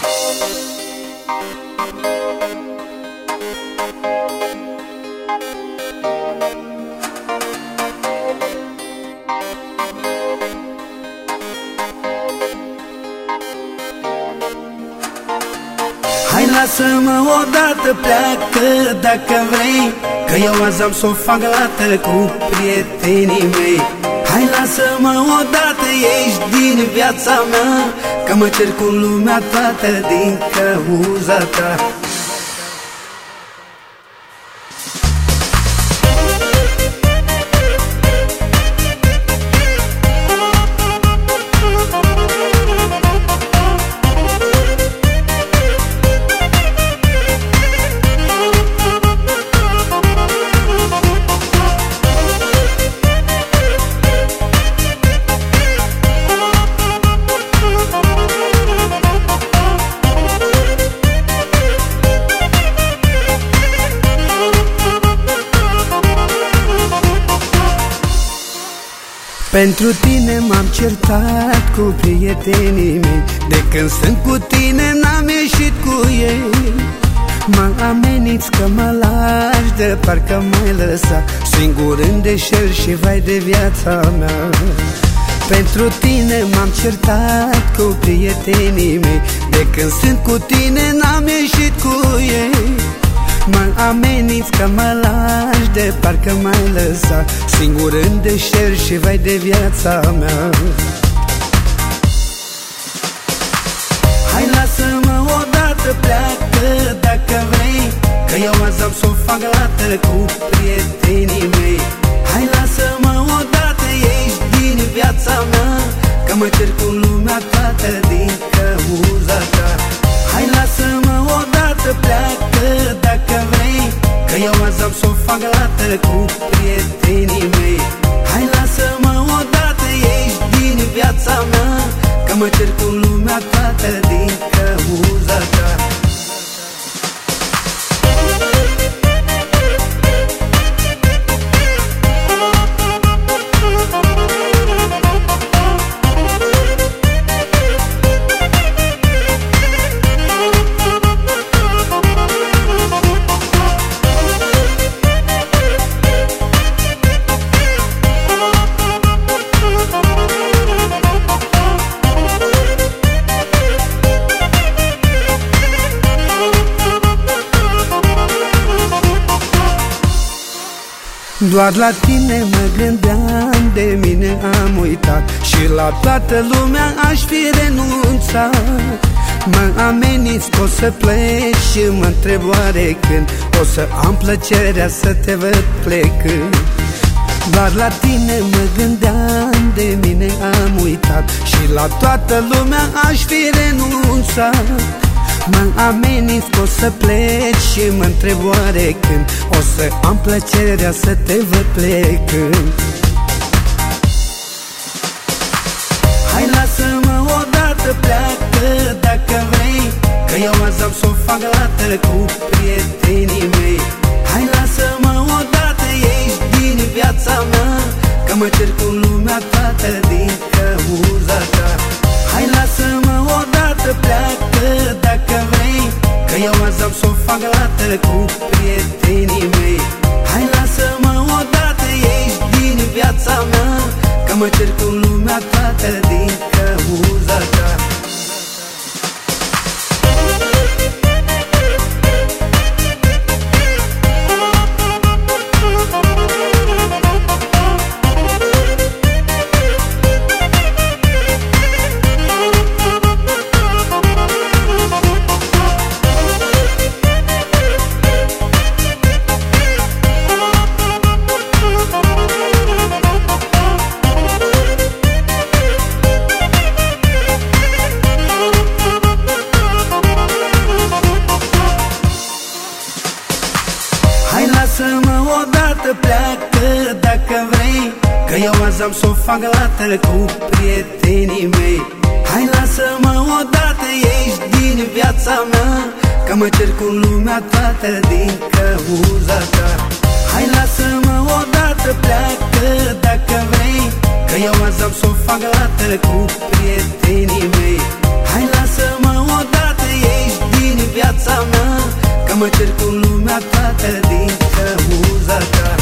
Hai lasă-mă odată pleacă dacă vrei Că eu azi am s-o fac lată cu prietenii mei. Hai lasă-mă odată, ești din viața mea Că mă cer cu lumea toată din cauza ta Pentru tine m-am certat cu prietenii mei. De când sunt cu tine n-am ieșit cu ei. Mă ameniți că mă lași de parcă mai lăsa Singur în deșert și vai de viața mea. Pentru tine m-am certat cu prietenii mei. De când sunt cu tine n-am ieșit cu ei Mă ameniți că mă lași de parcă mai lăsa Singur în deșert și vai de viața mea. Hai lasă-mă odată pleacă dacă vrei Că eu azi am s-o fac lată cu prietenii mei. Hai lasă-mă odată, ești din viața mea Că mă cer cu lumea toată din cauza ta. Hai lasă-mă odată pleacă dacă vrei Că eu azi am s-o fac lată cu prietenii mei. Hai lasă-mă odată, ești din viața mea Că mă cer cu lumea toată din cauza Doar la tine mă gândeam, de mine am uitat. Și la toată lumea aș fi renunțat. Mă ameniți că o să pleci și mă întreb oare când. O să am plăcerea să te văd plecând. Doar la tine mă gândeam, de mine am uitat. Și la toată lumea aș fi renunțat Mă ameninți că o să pleci și mă întreb oare când O să am plăcerea să te văd plecând. Hai lasă-mă odată pleacă dacă vrei Că eu azi am s-o fac lată cu prietenii mei. Hai lasă-mă odată, ești din viața mea Că mă cer fac lată cu prietenii mei. Hai lasă-mă odată, ești din viața mea Că mă cer cu lumea toată din cauza ta odată pleacă dacă vrei Că eu azi am s-o fac lată cu prietenii mei. Hai lasă-mă odată, ești din viața mea Că mă cer cu lumea toată din cauza ta. Hai lasă-mă odată pleacă dacă vrei Că eu azi am s-o fac lată cu prietenii Mă cer cu lumea toată din căuza ta.